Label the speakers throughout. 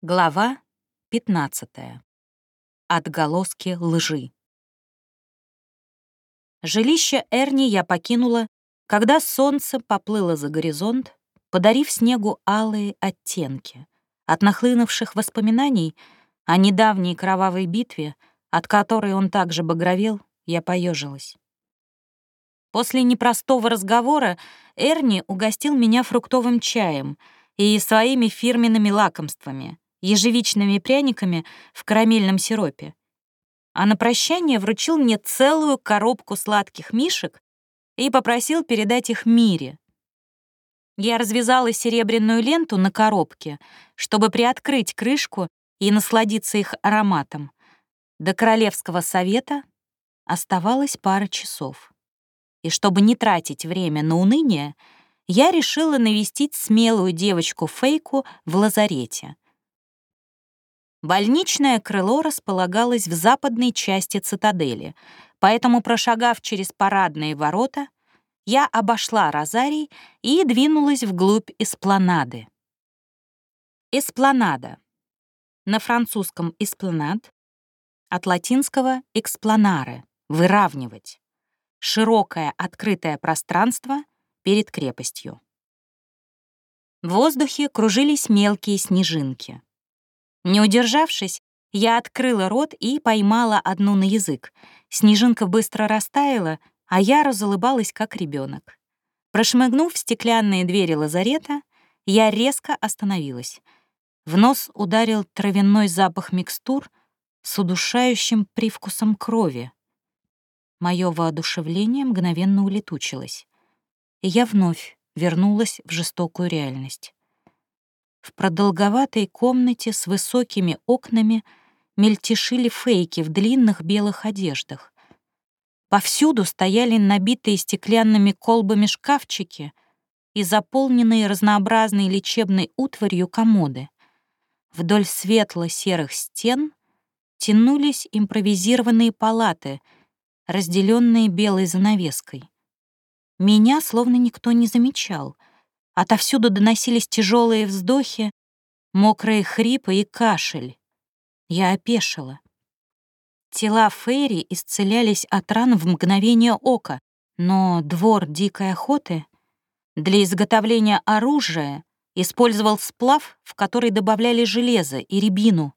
Speaker 1: Глава 15. Отголоски лжи. Жилище Эрни я покинула, когда солнце поплыло за горизонт, подарив снегу алые оттенки. От нахлынувших воспоминаний о недавней кровавой битве, от которой он также багровел, я поежилась. После непростого разговора Эрни угостил меня фруктовым чаем и своими фирменными лакомствами — ежевичными пряниками в карамельном сиропе. А на прощание вручил мне целую коробку сладких мишек и попросил передать их Мире. Я развязала серебряную ленту на коробке, чтобы приоткрыть крышку и насладиться их ароматом. До Королевского совета оставалось пара часов. И чтобы не тратить время на уныние, я решила навестить смелую девочку Фейку в лазарете — Больничное крыло располагалось в западной части цитадели, поэтому, прошагав через парадные ворота, я обошла Розарий и двинулась вглубь эспланады. Эспланада. На французском «эспланад» от латинского «экспланаре» — «выравнивать». Широкое открытое пространство перед крепостью. В воздухе кружились мелкие снежинки. Не удержавшись, я открыла рот и поймала одну на язык. Снежинка быстро растаяла, а я разулыбалась, как ребенок. Прошмыгнув стеклянные двери лазарета, я резко остановилась. В нос ударил травяной запах микстур с удушающим привкусом крови. Мое воодушевление мгновенно улетучилось, и я вновь вернулась в жестокую реальность. В продолговатой комнате с высокими окнами мельтешили фейки в длинных белых одеждах. Повсюду стояли набитые стеклянными колбами шкафчики и заполненные разнообразной лечебной утварью комоды. Вдоль светло-серых стен тянулись импровизированные палаты, разделенные белой занавеской. Меня словно никто не замечал — Отовсюду доносились тяжелые вздохи, мокрые хрипы и кашель. Я опешила. Тела Фейри исцелялись от ран в мгновение ока, но двор дикой охоты для изготовления оружия использовал сплав, в который добавляли железо и рябину.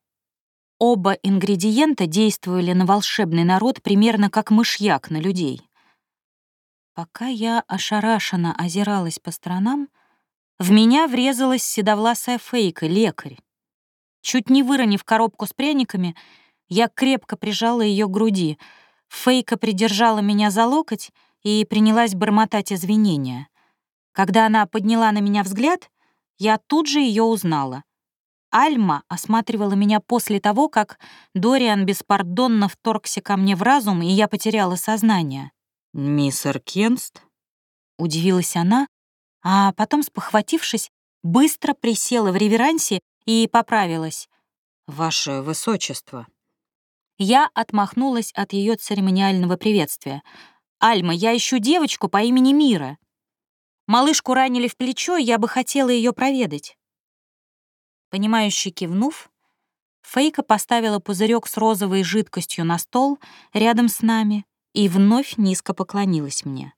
Speaker 1: Оба ингредиента действовали на волшебный народ примерно как мышьяк на людей. Пока я ошарашенно озиралась по сторонам, в меня врезалась седовласая фейка, лекарь. Чуть не выронив коробку с пряниками, я крепко прижала ее к груди. Фейка придержала меня за локоть и принялась бормотать извинения. Когда она подняла на меня взгляд, я тут же ее узнала. Альма осматривала меня после того, как Дориан беспардонно вторгся ко мне в разум, и я потеряла сознание.
Speaker 2: «Мисс Аркенст?»
Speaker 1: — удивилась она, а потом, спохватившись, быстро присела в реверансе и поправилась.
Speaker 2: «Ваше высочество».
Speaker 1: Я отмахнулась от ее церемониального приветствия. «Альма, я ищу девочку по имени Мира. Малышку ранили в плечо, я бы хотела ее проведать». Понимающе кивнув, Фейка поставила пузырек с розовой жидкостью на стол рядом с нами и вновь низко поклонилась мне.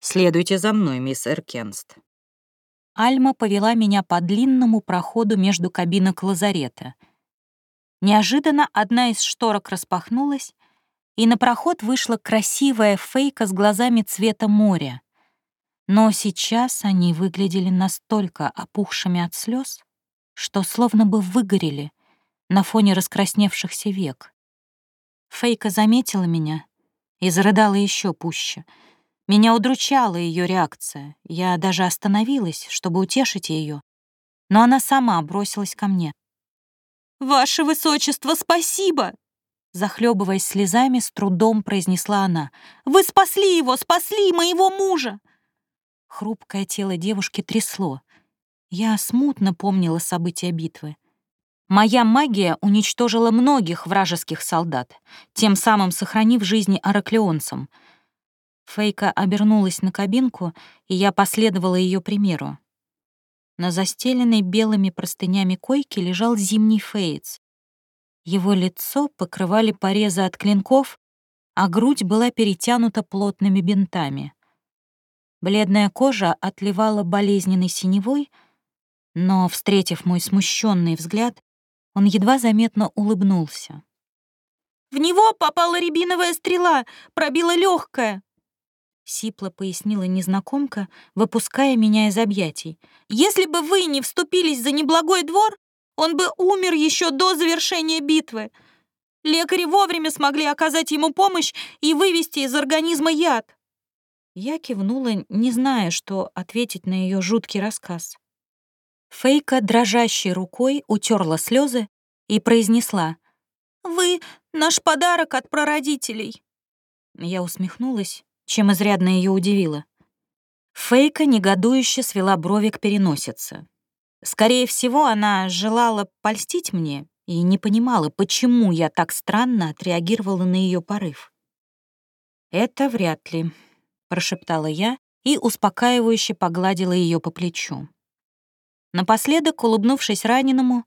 Speaker 2: Следуйте за мной, мисс Эркенст».
Speaker 1: Альма повела меня по длинному проходу между кабинок лазарета. Неожиданно одна из шторок распахнулась, и на проход вышла красивая фейка с глазами цвета моря. Но сейчас они выглядели настолько опухшими от слез, что словно бы выгорели на фоне раскрасневшихся век. Фейка заметила меня и зарыдала еще пуще — меня удручала ее реакция. Я даже остановилась, чтобы утешить ее, но она сама бросилась ко мне. «Ваше высочество, спасибо!» Захлебываясь слезами, с трудом произнесла она. «Вы спасли его, спасли моего мужа!» Хрупкое тело девушки трясло. Я смутно помнила события битвы. Моя магия уничтожила многих вражеских солдат, тем самым сохранив жизни араклеонцам — Фейка обернулась на кабинку, и я последовала ее примеру. На застеленной белыми простынями койке лежал зимний фейц. Его лицо покрывали порезы от клинков, а грудь была перетянута плотными бинтами. Бледная кожа отливала болезненной синевой, но, встретив мой смущенный взгляд, он едва заметно улыбнулся. «В него попала рябиновая стрела, пробила легкое, сипло пояснила незнакомка, выпуская меня из объятий. «Если бы вы не вступились за неблагой двор, он бы умер еще до завершения битвы. Лекари вовремя смогли оказать ему помощь и вывести из организма яд». Я кивнула, не зная, что ответить на ее жуткий рассказ. Фейка дрожащей рукой утерла слезы и произнесла «Вы — наш подарок от прародителей». Я усмехнулась чем изрядно ее удивило. Фейка негодующе свела брови к переносице. Скорее всего, она желала польстить мне и не понимала, почему я так странно отреагировала на ее порыв. «Это вряд ли», — прошептала я и успокаивающе погладила ее по плечу. Напоследок, улыбнувшись раненому,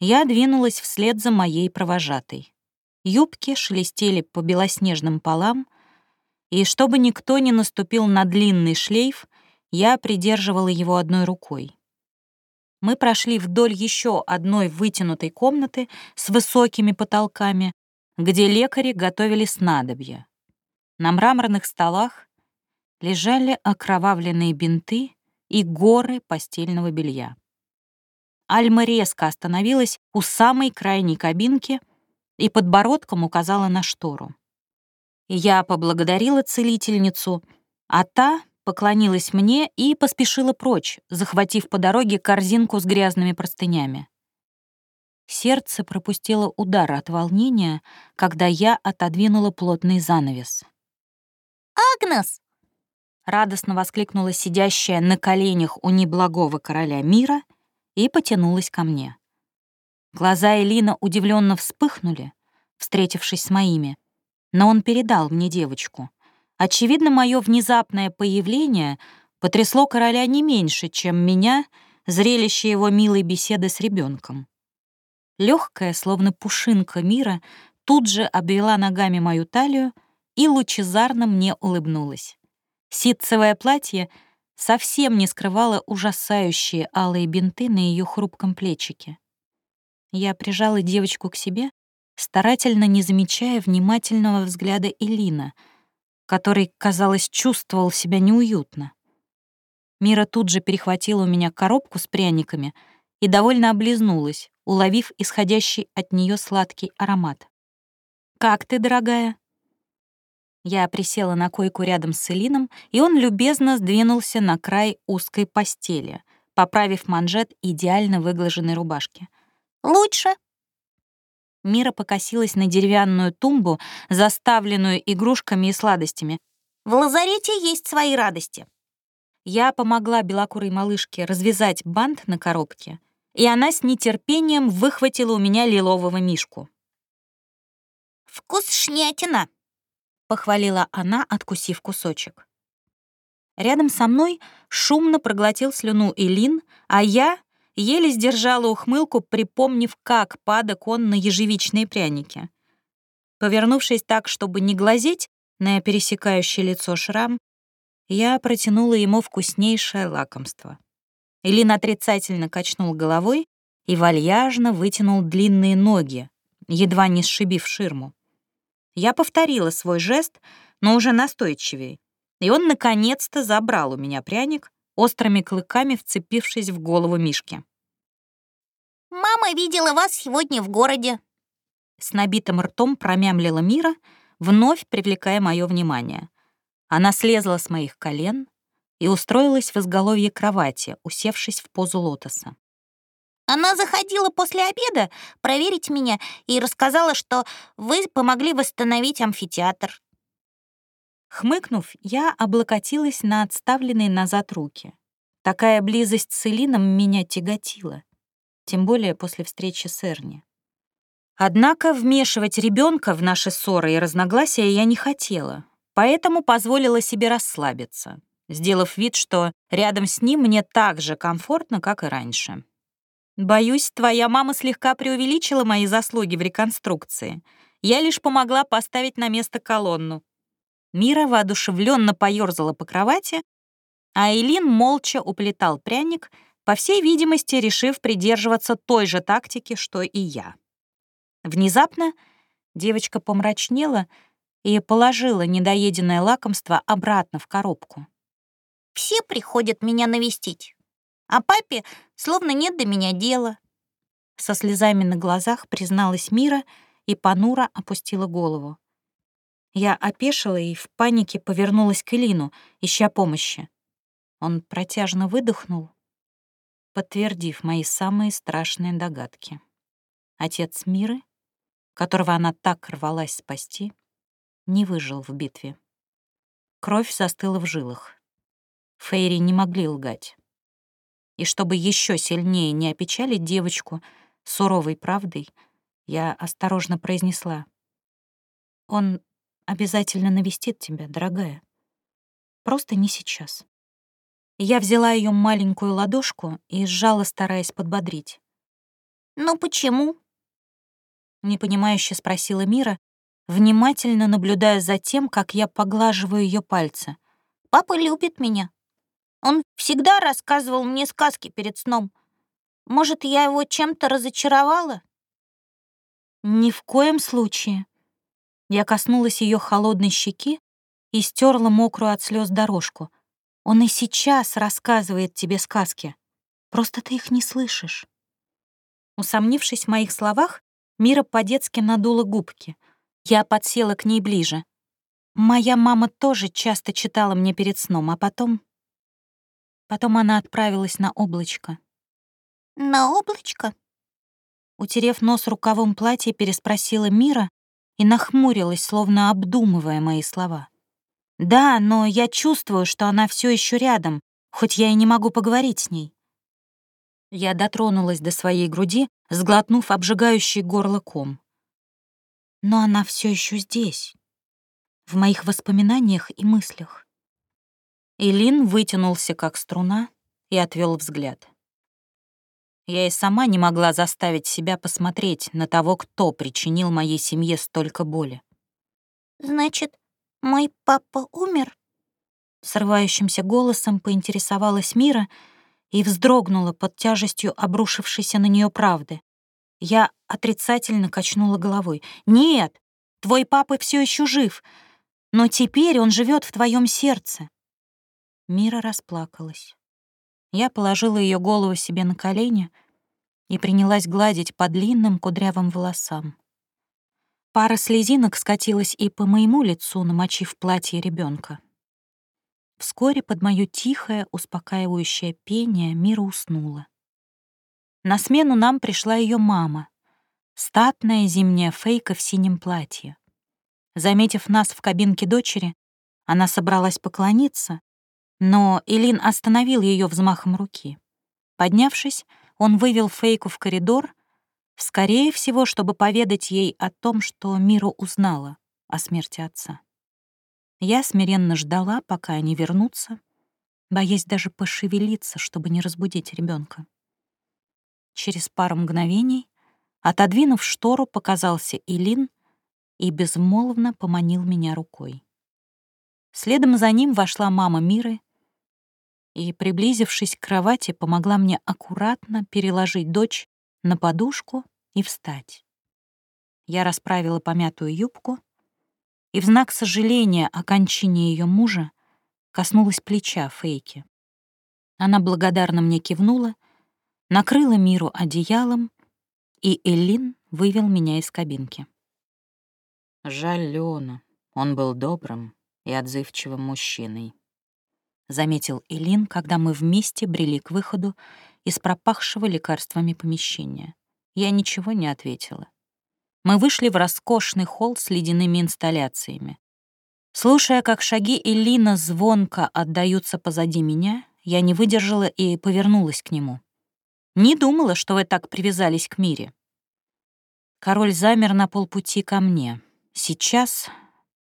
Speaker 1: я двинулась вслед за моей провожатой. Юбки шелестели по белоснежным полам, и чтобы никто не наступил на длинный шлейф, я придерживала его одной рукой. Мы прошли вдоль еще одной вытянутой комнаты с высокими потолками, где лекари готовили снадобья. На мраморных столах лежали окровавленные бинты и горы постельного белья. Альма резко остановилась у самой крайней кабинки и подбородком указала на штору. Я поблагодарила целительницу, а та поклонилась мне и поспешила прочь, захватив по дороге корзинку с грязными простынями. Сердце пропустило удар от волнения, когда я отодвинула плотный занавес.
Speaker 3: «Агнес!»
Speaker 1: — радостно воскликнула сидящая на коленях у неблагого короля мира и потянулась ко мне. Глаза Элина удивленно вспыхнули, встретившись с моими, но он передал мне девочку. Очевидно, мое внезапное появление потрясло короля не меньше, чем меня, зрелище его милой беседы с ребенком. Легкая, словно пушинка мира, тут же обвела ногами мою талию и лучезарно мне улыбнулась. Ситцевое платье совсем не скрывало ужасающие алые бинты на ее хрупком плечике. Я прижала девочку к себе старательно не замечая внимательного взгляда Элина, который, казалось, чувствовал себя неуютно. Мира тут же перехватила у меня коробку с пряниками и довольно облизнулась, уловив исходящий от нее сладкий аромат. «Как ты, дорогая?» Я присела на койку рядом с Элином, и он любезно сдвинулся на край узкой постели, поправив манжет идеально выглаженной рубашки.
Speaker 3: «Лучше»,
Speaker 1: Мира покосилась на деревянную тумбу, заставленную игрушками и сладостями.
Speaker 3: «В лазарете есть свои радости».
Speaker 1: Я помогла белокурой малышке развязать бант на коробке, и она с нетерпением выхватила у меня лилового мишку.
Speaker 3: «Вкус шнятина», —
Speaker 1: похвалила она, откусив кусочек. Рядом со мной шумно проглотил слюну Илин, а я еле сдержала ухмылку, припомнив, как падок он на ежевичные пряники. Повернувшись так, чтобы не глазеть на пересекающее лицо шрам, я протянула ему вкуснейшее лакомство. Илин отрицательно качнул головой и вальяжно вытянул длинные ноги, едва не сшибив ширму. Я повторила свой жест, но уже настойчивее, и он наконец-то забрал у меня пряник, острыми клыками вцепившись в голову Мишки.
Speaker 3: «Мама видела вас сегодня в городе».
Speaker 1: С набитым ртом промямлила Мира, вновь привлекая мое внимание. Она слезла с моих колен и устроилась в изголовье кровати, усевшись в позу лотоса.
Speaker 3: Она заходила после обеда проверить меня и рассказала, что вы помогли восстановить амфитеатр.
Speaker 1: Хмыкнув, я облокотилась на отставленные назад руки. Такая близость с Элином меня тяготила, тем более после встречи с Эрни. Однако вмешивать ребенка в наши ссоры и разногласия я не хотела, поэтому позволила себе расслабиться. сделав вид, что рядом с ним мне так же комфортно, как и раньше. «Боюсь, твоя мама слегка преувеличила мои заслуги в реконструкции. Я лишь помогла поставить на место колонну». Мира воодушевленно поёрзала по кровати, а Элин молча уплетал пряник, по всей видимости, решив придерживаться той же тактики, что и я. Внезапно девочка помрачнела и положила недоеденное лакомство обратно в коробку.
Speaker 3: «Все приходят меня навестить, а папе словно нет до меня дела».
Speaker 1: Со слезами на глазах призналась Мира и понуро опустила голову. Я опешила и в панике повернулась к Элину, ища помощи. Он протяжно выдохнул, подтвердив мои самые страшные догадки. Отец Миры, которого она так рвалась спасти, не выжил в битве. Кровь застыла в жилах. Фейри не могли лгать. И чтобы еще сильнее не опечалить девочку суровой правдой, я осторожно произнесла. «Он обязательно навестит тебя, дорогая. Просто не сейчас». Я взяла ее маленькую ладошку и сжала, стараясь подбодрить.
Speaker 3: «Ну почему?»
Speaker 1: Непонимающе спросила Мира, внимательно наблюдая за тем, как я поглаживаю ее пальцы.
Speaker 3: «Папа любит меня. Он всегда рассказывал мне сказки перед сном. Может, я его чем-то разочаровала?»
Speaker 1: «Ни в коем случае». Я коснулась ее холодной щеки и стерла мокрую от слез дорожку — он и сейчас рассказывает тебе сказки. Просто ты их не слышишь. Усомнившись в моих словах, Мира по-детски надула губки. Я подсела к ней ближе. Моя мама тоже часто читала мне перед сном, а потом... Потом она отправилась на облачко.
Speaker 3: «На облачко?»
Speaker 1: Утерев нос рукавом платья, переспросила Мира и нахмурилась, словно обдумывая мои слова. Да, но я чувствую, что она все еще рядом, хоть я и не могу поговорить с ней. Я дотронулась до своей груди, сглотнув обжигающий горло ком. Но она все еще здесь, в моих воспоминаниях и мыслях. Илин вытянулся как струна и отвел взгляд. Я и сама не могла заставить себя посмотреть на того, кто причинил моей семье столько боли.
Speaker 3: «Значит, «Мой папа умер?»
Speaker 1: Срывающимся голосом поинтересовалась Мира и вздрогнула под тяжестью обрушившейся на нее правды. Я отрицательно качнула головой. «Нет, твой папа все еще жив, но теперь он живет в твоем сердце». Мира расплакалась. Я положила ее голову себе на колени и принялась гладить по длинным кудрявым волосам. Пара слезинок скатилась и по моему лицу, намочив платье ребенка. Вскоре под моё тихое, успокаивающее пение Мира уснула. На смену нам пришла ее мама, статная зимняя фейка в синем платье. Заметив нас в кабинке дочери, она собралась поклониться, но Элин остановил ее взмахом руки. Поднявшись, он вывел фейку в коридор — Скорее всего, чтобы поведать ей о том, что Миру узнала о смерти отца. Я смиренно ждала, пока они вернутся, боясь даже пошевелиться, чтобы не разбудить ребенка. Через пару мгновений, отодвинув штору, показался Илин и безмолвно поманил меня рукой. Следом за ним вошла мама Миры и, приблизившись к кровати, помогла мне аккуратно переложить дочь на подушку и встать. Я расправила помятую юбку и в знак сожаления о кончине ее мужа коснулась плеча Фейки. Она благодарно мне кивнула, накрыла миру одеялом, и Эллин вывел меня из кабинки.
Speaker 2: «Жаль Леона. Он был добрым и отзывчивым мужчиной», — заметил Элин, когда мы вместе брели к выходу из пропахшего лекарствами помещения. Я ничего не ответила. Мы вышли в роскошный холл с ледяными инсталляциями. Слушая, как шаги Элина звонко отдаются позади меня, я не выдержала и повернулась к нему. «Не думала, что вы так привязались к мире». Король замер на полпути ко мне. Сейчас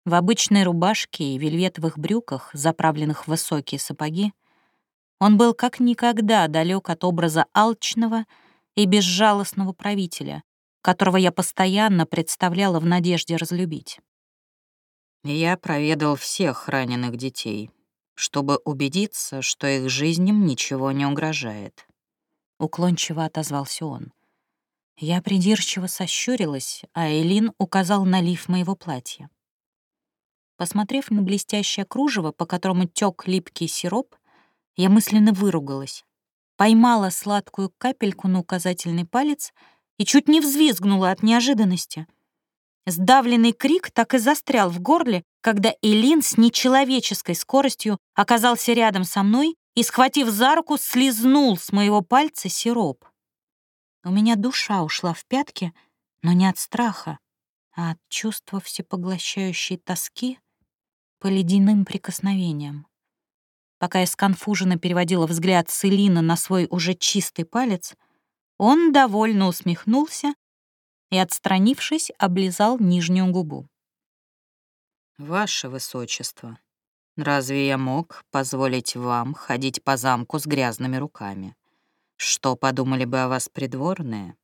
Speaker 1: В обычной рубашке и вельветовых брюках, заправленных в высокие сапоги, он был как никогда далек от образа алчного и безжалостного правителя, которого я постоянно представляла в надежде разлюбить.
Speaker 2: Я проведал всех раненых детей, чтобы убедиться, что их жизням ничего не угрожает.
Speaker 1: Уклончиво отозвался он. Я придирчиво сощурилась, а Элин указал на лиф моего платья. Посмотрев на блестящее кружево, по которому тек липкий сироп, я мысленно выругалась, поймала сладкую капельку на указательный палец и чуть не взвизгнула от неожиданности. Сдавленный крик так и застрял в горле, когда Элин с нечеловеческой скоростью оказался рядом со мной и, схватив за руку, слизнул с моего пальца сироп. У меня душа ушла в пятки, но не от страха, а от чувства всепоглощающей тоски по ледяным прикосновениям. Пока я сконфуженно переводила взгляд с Элина на свой уже чистый палец, он довольно усмехнулся и, отстранившись, облизал нижнюю губу.
Speaker 2: «Ваше Высочество, разве я мог позволить вам ходить по замку с грязными руками? Что подумали бы о вас придворные?»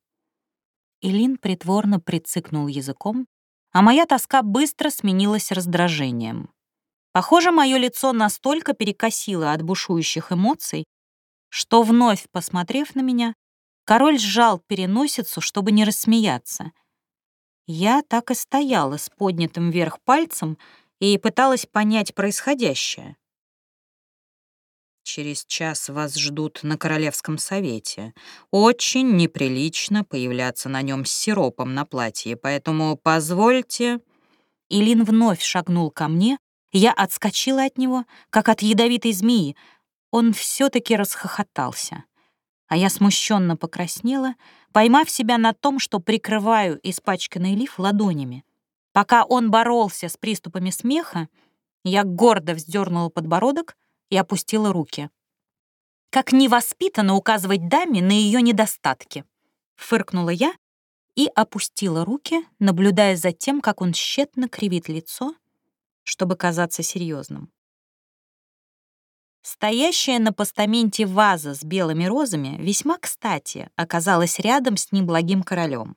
Speaker 1: Илин притворно прицикнул языком, а моя тоска быстро сменилась раздражением. Похоже, мое лицо настолько перекосило от бушующих эмоций, что, вновь посмотрев на меня, Король сжал переносицу, чтобы не рассмеяться. Я так и стояла с поднятым вверх пальцем и пыталась понять происходящее.
Speaker 2: Через час вас ждут на Королевском совете. Очень неприлично появляться на нем с сиропом на платье, поэтому позвольте...»
Speaker 1: Илин вновь шагнул ко мне, я отскочила от него, как от ядовитой змеи. Он все таки расхохотался а я смущенно покраснела, поймав себя на том, что прикрываю испачканный лиф ладонями. Пока он боролся с приступами смеха, я гордо вздернула подбородок и опустила руки. Как невоспитанно указывать даме на ее недостатки. Фыркнула я и опустила руки, наблюдая за тем, как он тщетно кривит лицо, чтобы казаться серьезным. Стоящая на постаменте ваза с белыми розами весьма кстати оказалась рядом с неблагим королем.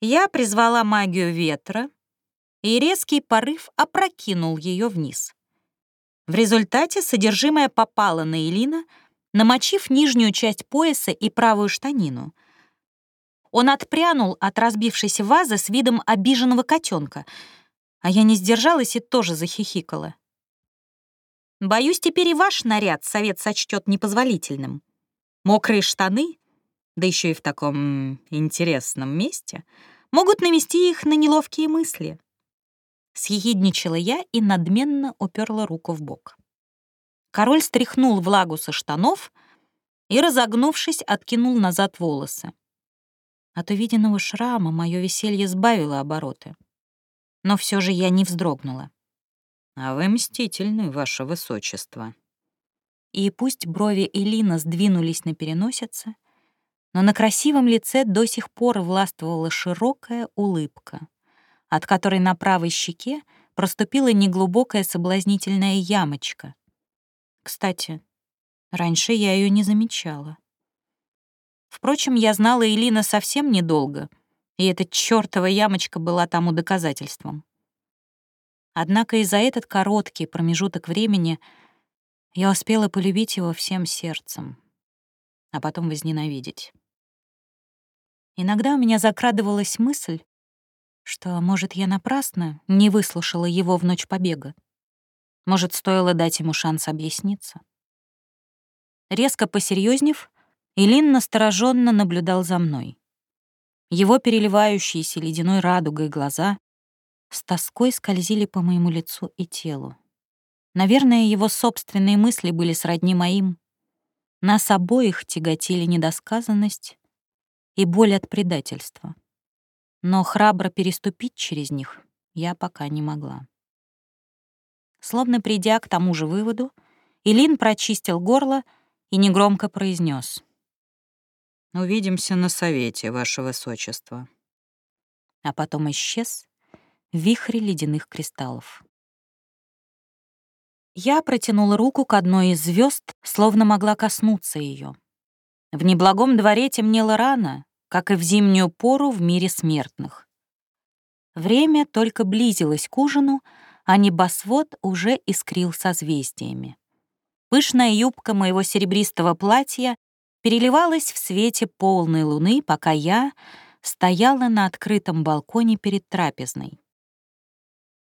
Speaker 1: Я призвала магию ветра, и резкий порыв опрокинул ее вниз. В результате содержимое попало на Элина, намочив нижнюю часть пояса и правую штанину. Он отпрянул от разбившейся вазы с видом обиженного котенка, а я не сдержалась и тоже захихикала. Боюсь, теперь и ваш наряд совет сочтет непозволительным. Мокрые штаны, да еще и в таком интересном месте, могут навести их на неловкие мысли. Съехидничала я и надменно уперла руку в бок. Король стряхнул влагу со штанов и, разогнувшись, откинул назад волосы. От увиденного шрама мое веселье сбавило обороты. Но все же я не вздрогнула.
Speaker 2: «А вы мстительны, ваше высочество».
Speaker 1: И пусть брови Элина сдвинулись на переносице, но на красивом лице до сих пор властвовала широкая улыбка, от которой на правой щеке проступила неглубокая соблазнительная ямочка. Кстати, раньше я ее не замечала. Впрочем, я знала Элина совсем недолго, и эта чёртова ямочка была тому доказательством. Однако и за этот короткий промежуток времени я успела полюбить его всем сердцем, а потом возненавидеть. Иногда у меня закрадывалась мысль, что, может, я напрасно не выслушала его в ночь побега. Может, стоило дать ему шанс объясниться. Резко посерьезнев, Илин настороженно наблюдал за мной. Его переливающиеся ледяной радугой глаза с тоской скользили по моему лицу и телу. Наверное, его собственные мысли были сродни моим. Нас обоих тяготили недосказанность и боль от предательства. Но храбро переступить через них я пока не могла. Словно придя к тому же выводу, Илин прочистил горло и негромко произнес:
Speaker 2: «Увидимся на совете, Ваше Высочество».
Speaker 1: А потом исчез, вихре ледяных кристаллов. Я протянула руку к одной из звезд, словно могла коснуться ее. В неблагом дворе темнело рано, как и в зимнюю пору в мире смертных. Время только близилось к ужину, а небосвод уже искрил созвездиями. Пышная юбка моего серебристого платья переливалась в свете полной луны, пока я стояла на открытом балконе перед трапезной.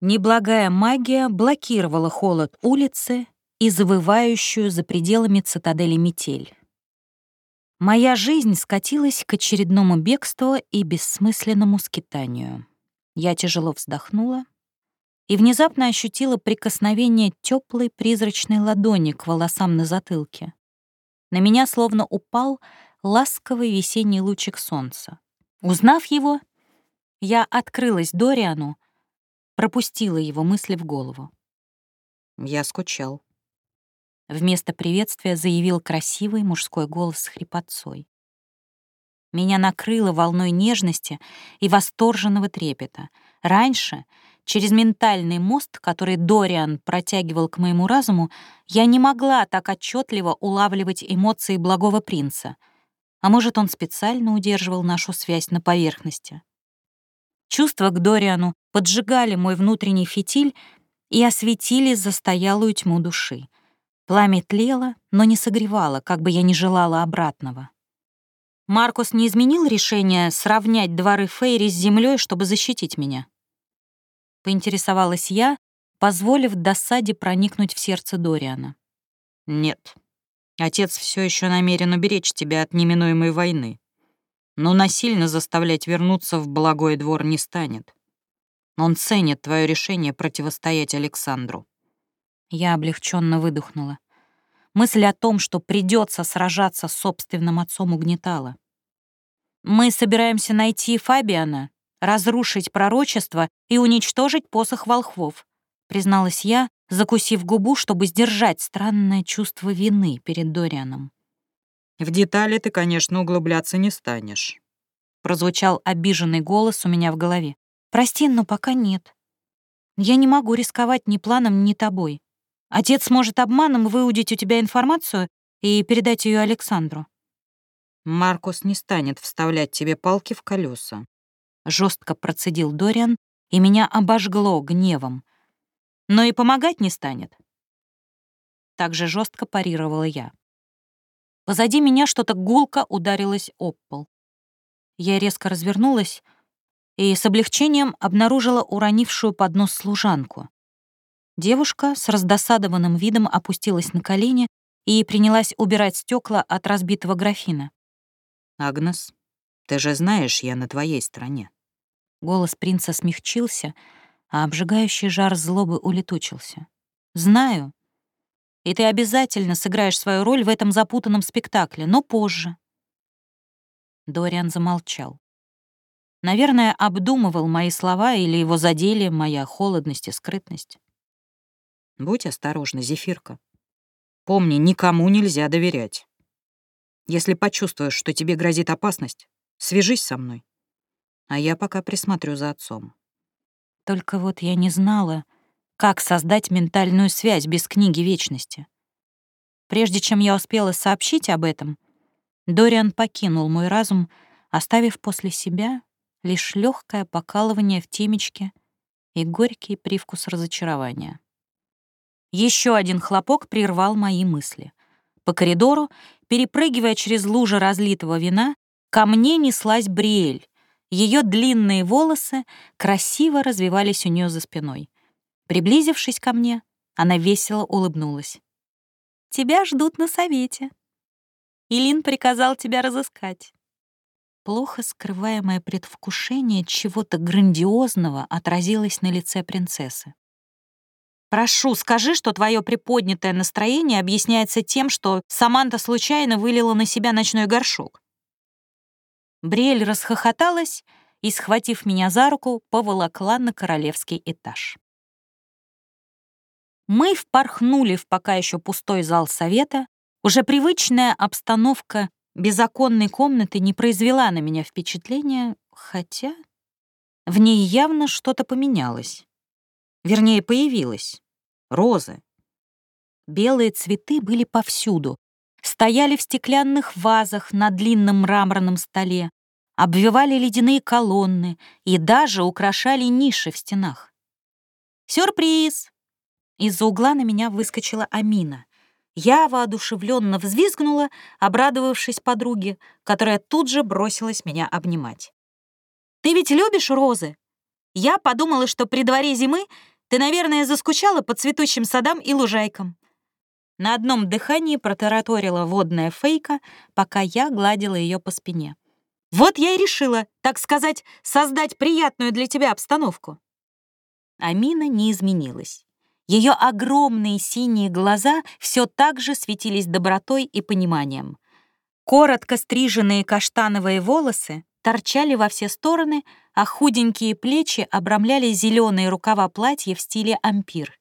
Speaker 1: Неблагая магия блокировала холод улицы и завывающую за пределами цитадели метель. Моя жизнь скатилась к очередному бегству и бессмысленному скитанию. Я тяжело вздохнула и внезапно ощутила прикосновение теплой призрачной ладони к волосам на затылке. На меня словно упал ласковый весенний лучик солнца. Узнав его, я открылась Дориану, пропустила его мысли в голову.
Speaker 2: Я скучал.
Speaker 1: Вместо приветствия заявил красивый мужской голос с хрипотцой. Меня накрыло волной нежности и восторженного трепета. Раньше, через ментальный мост, который Дориан протягивал к моему разуму, я не могла так отчетливо улавливать эмоции благого принца. А может, он специально удерживал нашу связь на поверхности. Чувства к Дориану поджигали мой внутренний фитиль и осветили застоялую тьму души. Пламя тлело, но не согревало, как бы я ни желала обратного. Маркус не изменил решение сравнять дворы Фейри с землей, чтобы защитить меня. Поинтересовалась я, позволив досаде проникнуть в сердце Дориана.
Speaker 2: Нет. Отец все еще намерен уберечь тебя от неминуемой войны. Но насильно заставлять вернуться в благой двор не станет. Он ценит твое решение противостоять Александру.
Speaker 1: Я облегченно выдохнула. Мысль о том, что придется сражаться с собственным отцом, угнетала. «Мы собираемся найти Фабиана, разрушить пророчество и уничтожить посох волхвов», призналась я, закусив губу, чтобы сдержать странное чувство вины перед Дорианом.
Speaker 2: «В детали ты, конечно, углубляться не станешь»,
Speaker 1: прозвучал обиженный голос у меня в голове. «Прости, но пока нет. Я не могу рисковать ни планом, ни тобой. Отец может обманом выудить у тебя информацию и передать ее Александру.
Speaker 2: Маркус не станет вставлять тебе палки в колеса.
Speaker 1: Жестко процедил Дориан, и меня обожгло гневом. Но и помогать не станет. Так же жестко парировала я. Позади меня что-то гулко ударилось об пол. Я резко развернулась и с облегчением обнаружила уронившую под нос служанку. Девушка с раздосадованным видом опустилась на колени и принялась убирать стекла от разбитого графина.
Speaker 2: «Агнес, ты же знаешь, я на твоей стороне».
Speaker 1: Голос принца смягчился, а обжигающий жар злобы улетучился. «Знаю. И ты обязательно сыграешь свою роль в этом запутанном спектакле, но позже». Дориан замолчал. Наверное, обдумывал мои слова или его задели моя холодность и скрытность.
Speaker 2: Будь осторожна, Зефирка. Помни, никому нельзя доверять. Если почувствуешь, что тебе грозит опасность, свяжись со мной. А я пока присмотрю за отцом.
Speaker 1: Только вот я не знала, как создать ментальную связь без книги Вечности. Прежде чем я успела сообщить об этом, Дориан покинул мой разум, оставив после себя лишь легкое покалывание в темечке и горький привкус разочарования. Еще один хлопок прервал мои мысли. По коридору, перепрыгивая через лужи разлитого вина, ко мне неслась Бриэль. Ее длинные волосы красиво развивались у нее за спиной. Приблизившись ко мне, она весело улыбнулась. «Тебя ждут на совете. Илин приказал тебя разыскать». Плохо скрываемое предвкушение чего-то грандиозного отразилось на лице принцессы. Прошу, скажи, что твое приподнятое настроение объясняется тем, что Саманта случайно вылила на себя ночной горшок. Бриэль расхохоталась и, схватив меня за руку, поволокла на королевский этаж. Мы впорхнули в пока еще пустой зал совета. Уже привычная обстановка беззаконной комнаты не произвела на меня впечатления, хотя В ней явно что-то поменялось. Вернее, появилось. Розы. Белые цветы были повсюду. Стояли в стеклянных вазах на длинном мраморном столе, обвивали ледяные колонны и даже украшали ниши в стенах. «Сюрприз!» Из-за угла на меня выскочила Амина. Я воодушевленно взвизгнула, обрадовавшись подруге, которая тут же бросилась меня обнимать. «Ты ведь любишь розы? Я подумала, что при дворе зимы ты, наверное, заскучала по цветущим садам и лужайкам». На одном дыхании протараторила водная фейка, пока я гладила ее по спине. «Вот я и решила, так сказать, создать приятную для тебя обстановку». Амина не изменилась. Ее огромные синие глаза все так же светились добротой и пониманием. Коротко стриженные каштановые волосы торчали во все стороны, а худенькие плечи обрамляли зеленые рукава платья в стиле ампир.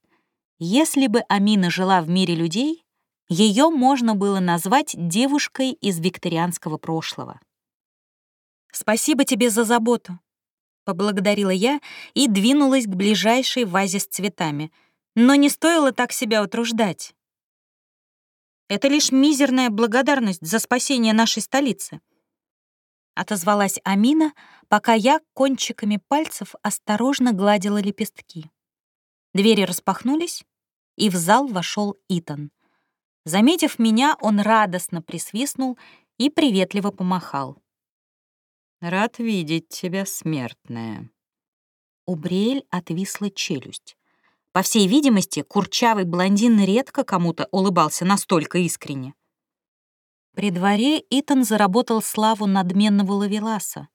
Speaker 1: Если бы Амина жила в мире людей, ее можно было назвать девушкой из викторианского прошлого. «Спасибо тебе за заботу», — поблагодарила я и двинулась к ближайшей вазе с цветами — но не стоило так себя утруждать. Это лишь мизерная благодарность за спасение нашей столицы. Отозвалась Амина, пока я кончиками пальцев осторожно гладила лепестки. Двери распахнулись, и в зал вошел Итан. Заметив меня, он радостно присвистнул и приветливо помахал.
Speaker 2: «Рад видеть тебя, смертная».
Speaker 1: У Бриэль отвисла челюсть. По всей видимости, курчавый блондин редко кому-то улыбался настолько искренне. При дворе Итан заработал славу надменного лавеласа.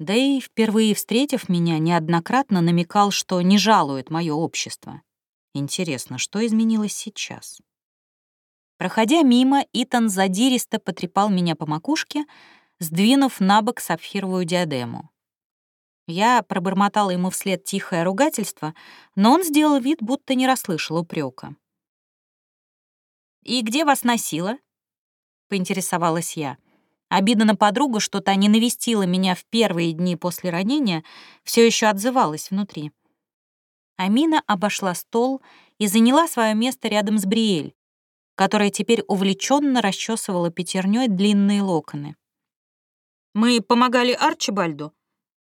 Speaker 1: Да и, впервые встретив меня, неоднократно намекал, что не жалует мое общество. Интересно, что изменилось сейчас? Проходя мимо, Итан задиристо потрепал меня по макушке, сдвинув на бок сапфировую диадему. Я пробормотала ему вслед тихое ругательство, но он сделал вид, будто не расслышал упрека. «И где вас носило?» — поинтересовалась я. Обида на подругу, что та не навестила меня в первые дни после ранения, все еще отзывалась внутри. Амина обошла стол и заняла свое место рядом с Бриэль, которая теперь увлеченно расчесывала пятерней длинные локоны. «Мы помогали Арчибальду»,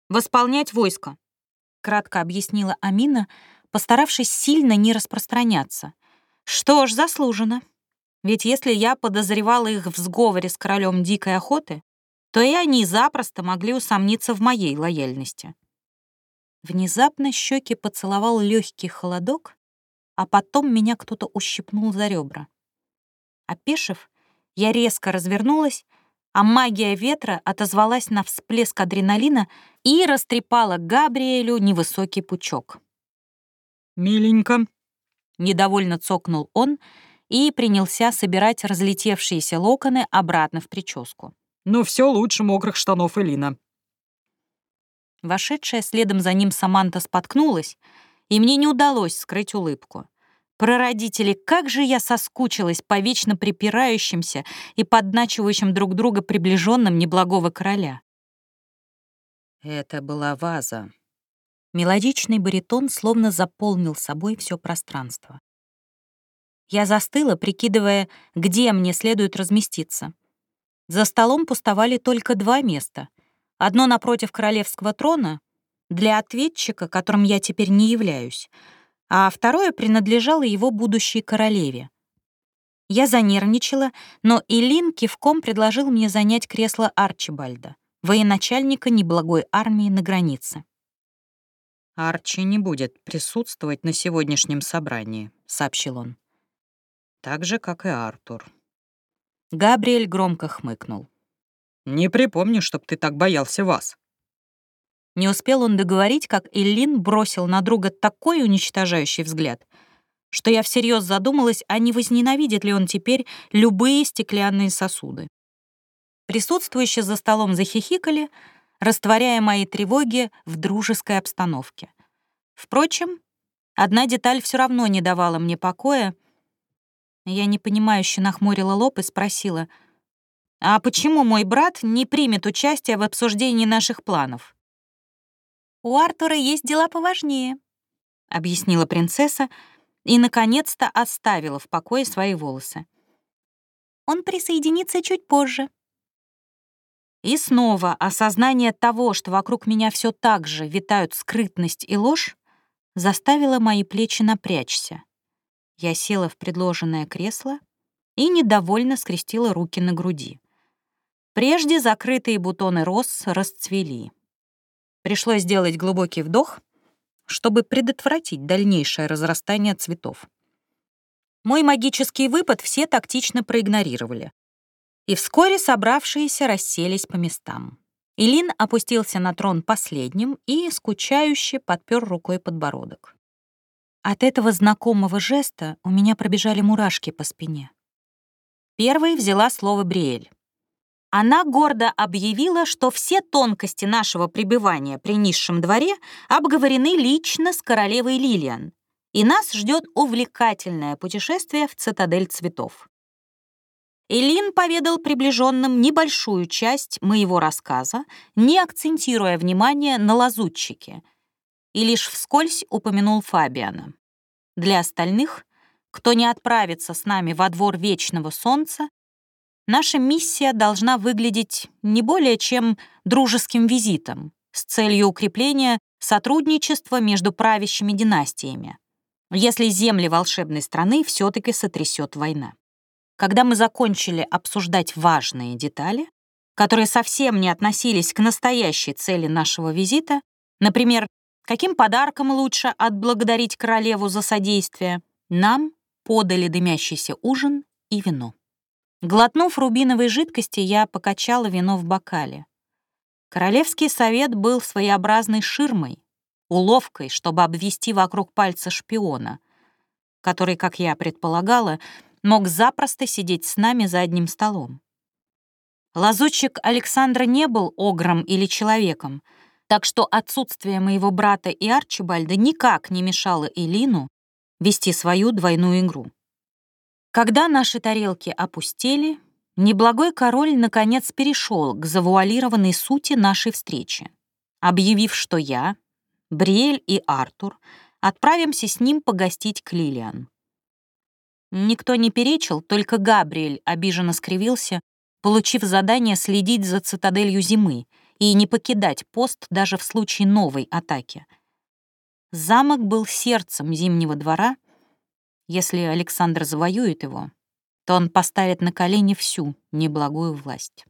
Speaker 1: восполнять войско», — кратко объяснила Амина, постаравшись сильно не распространяться. «Что ж, заслуженно. Ведь если я подозревала их в сговоре с королем дикой охоты, то и они запросто могли усомниться в моей лояльности». Внезапно щеки поцеловал легкий холодок, а потом меня кто-то ущипнул за ребра. Опешив, я резко развернулась а магия ветра отозвалась на всплеск адреналина и растрепала Габриэлю невысокий пучок.
Speaker 2: «Миленько», —
Speaker 1: недовольно цокнул он и принялся собирать разлетевшиеся локоны обратно в прическу.
Speaker 2: «Но все лучше мокрых штанов Элина».
Speaker 1: Вошедшая следом за ним Саманта споткнулась, и мне не удалось скрыть улыбку. Прародители, как же я соскучилась по вечно припирающимся и подначивающим друг друга приближенным неблагого короля.
Speaker 2: Это была ваза.
Speaker 1: Мелодичный баритон словно заполнил собой все пространство. Я застыла, прикидывая, где мне следует разместиться. За столом пустовали только два места. Одно напротив королевского трона, для ответчика, которым я теперь не являюсь — а второе принадлежало его будущей королеве. Я занервничала, но Илин кивком предложил мне занять кресло Арчибальда, военачальника неблагой армии на границе.
Speaker 2: «Арчи не будет присутствовать на сегодняшнем собрании», — сообщил он. «Так же, как и Артур».
Speaker 1: Габриэль громко хмыкнул.
Speaker 2: «Не припомню, чтоб ты так боялся вас».
Speaker 1: Не успел он договорить, как Иллин бросил на друга такой уничтожающий взгляд, что я всерьез задумалась, а не возненавидит ли он теперь любые стеклянные сосуды. Присутствующие за столом захихикали, растворяя мои тревоги в дружеской обстановке. Впрочем, одна деталь все равно не давала мне покоя. Я непонимающе нахмурила лоб и спросила, «А почему мой брат не примет участие в обсуждении наших планов?» «У Артура есть дела поважнее», — объяснила принцесса и, наконец-то, оставила в покое свои волосы. «Он присоединится чуть позже». И снова осознание того, что вокруг меня все так же витают скрытность и ложь, заставило мои плечи напрячься. Я села в предложенное кресло и недовольно скрестила руки на груди. Прежде закрытые бутоны роз расцвели. Пришлось сделать глубокий вдох, чтобы предотвратить дальнейшее разрастание цветов. Мой магический выпад все тактично проигнорировали. И вскоре собравшиеся расселись по местам. Илин опустился на трон последним и, скучающе, подпер рукой подбородок. От этого знакомого жеста у меня пробежали мурашки по спине. Первой взяла слово Бриэль. Она гордо объявила, что все тонкости нашего пребывания при низшем дворе обговорены лично с королевой Лилиан, и нас ждет увлекательное путешествие в цитадель цветов. Элин поведал приближенным небольшую часть моего рассказа, не акцентируя внимание на лазутчике, и лишь вскользь упомянул Фабиана. Для остальных, кто не отправится с нами во двор Вечного Солнца, наша миссия должна выглядеть не более чем дружеским визитом с целью укрепления сотрудничества между правящими династиями, если земли волшебной страны все таки сотрясет война. Когда мы закончили обсуждать важные детали, которые совсем не относились к настоящей цели нашего визита, например, каким подарком лучше отблагодарить королеву за содействие, нам подали дымящийся ужин и вино. Глотнув рубиновой жидкости, я покачала вино в бокале. Королевский совет был своеобразной ширмой, уловкой, чтобы обвести вокруг пальца шпиона, который, как я предполагала, мог запросто сидеть с нами за одним столом. Лазутчик Александра не был огром или человеком, так что отсутствие моего брата и Арчибальда никак не мешало Элину вести свою двойную игру. Когда наши тарелки опустели, неблагой король наконец перешел к завуалированной сути нашей встречи, объявив, что я, Бриэль и Артур отправимся с ним погостить к Лилиан. Никто не перечил, только Габриэль обиженно скривился, получив задание следить за цитаделью зимы и не покидать пост даже в случае новой атаки. Замок был сердцем Зимнего двора — если Александр завоюет его, то он поставит на колени всю неблагую власть.